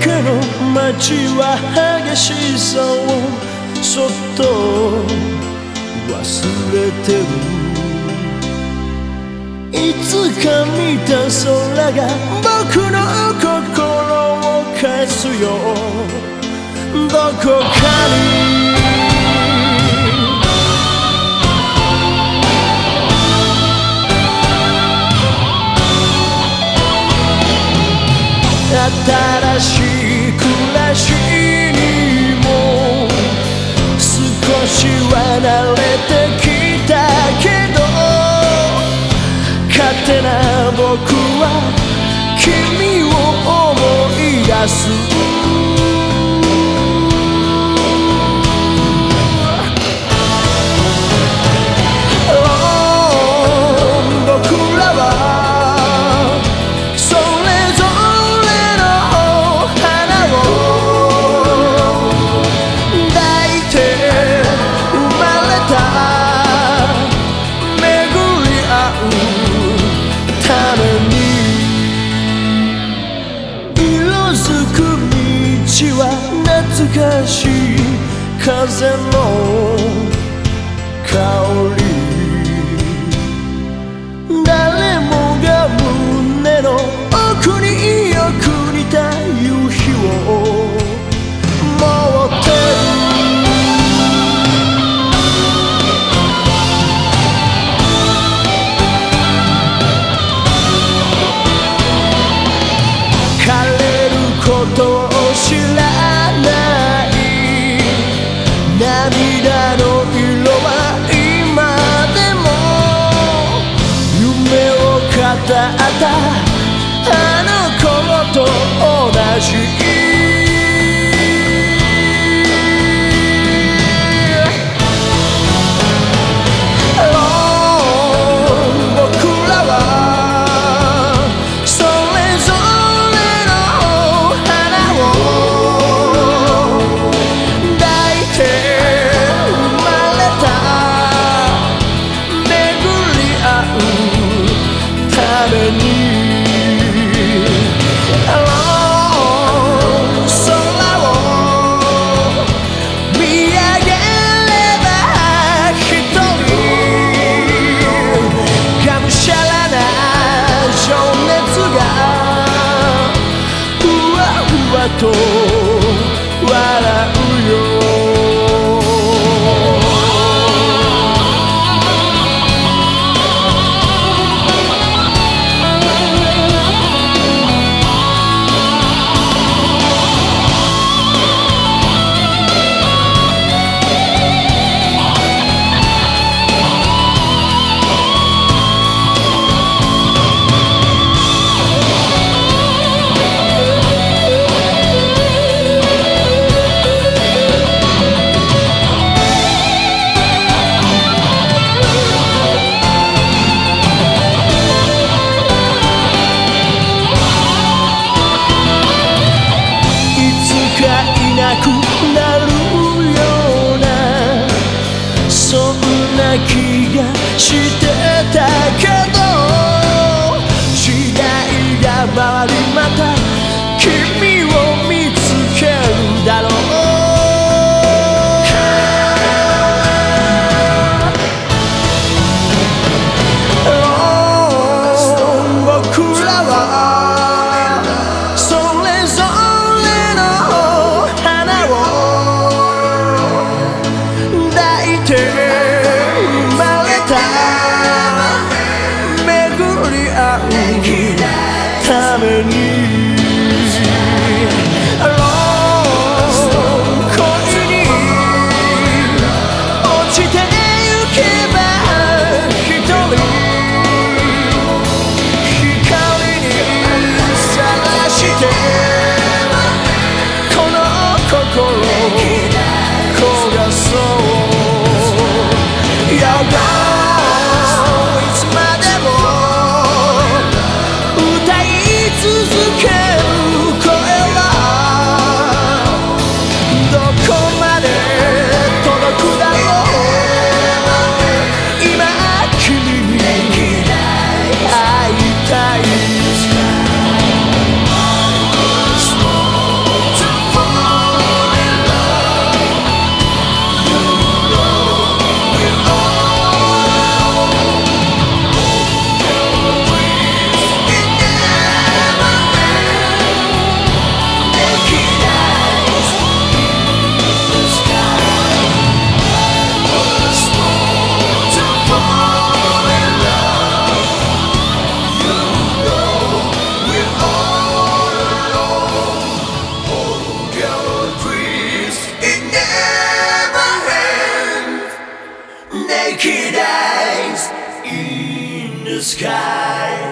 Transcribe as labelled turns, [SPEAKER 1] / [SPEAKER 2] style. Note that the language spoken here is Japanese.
[SPEAKER 1] 街は激しさをそっと忘れてる。いつか見た空が僕の心を返すよ。どこかに。しい暮らしにも少しは慣れてきたけど勝手な僕は君を思い出す。懐かしい風の香りあの頃と同じめに空を見上げれば一人がむしゃらな情熱がふわふわと笑うくなるようなそんな気がしてたけど時代が回りまた君をを naked eyes in the sky.